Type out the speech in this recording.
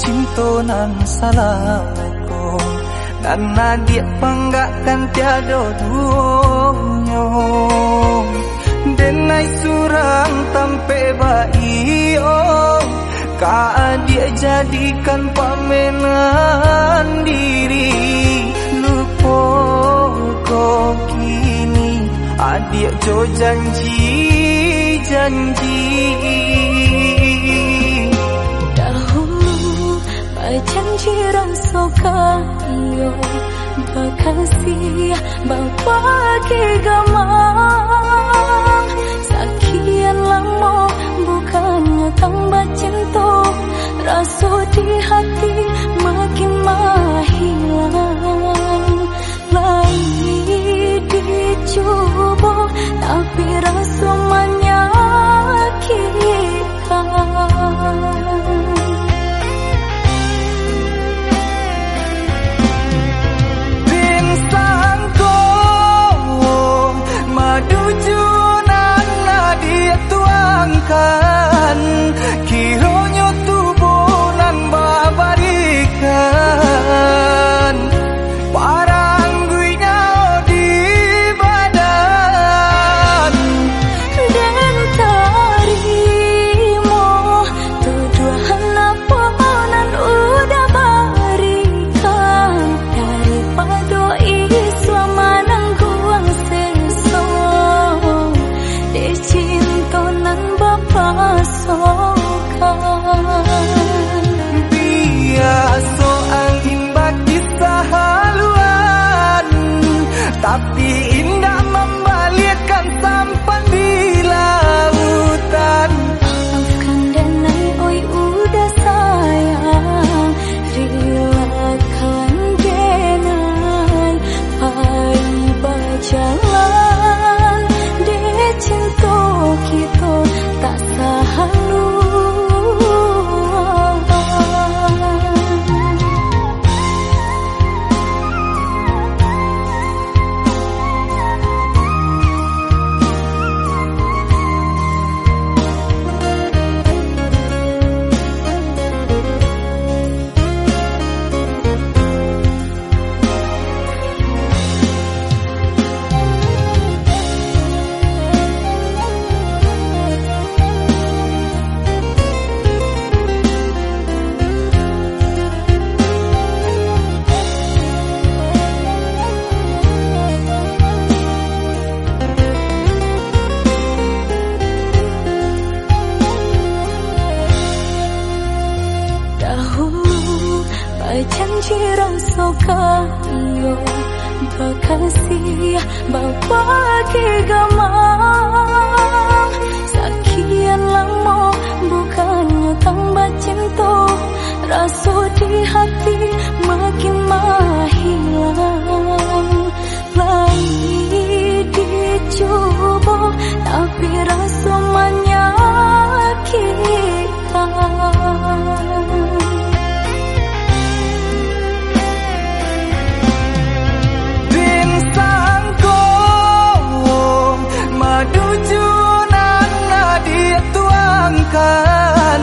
cinta nan salah ko dan nadia panggakan tiada dunia. Denai surang tampe baio. Ka dia jadikan pamenan diri. Lupo ko kini. Adik jo janji janji janji rasa kayo Bakasih bapake gamang. Sekian lama bukannya tambah cinta Rasa di hati kayo Bekasih bawa ke gamang Sekian lama bukannya tambah cinta. Rasa di hati กัน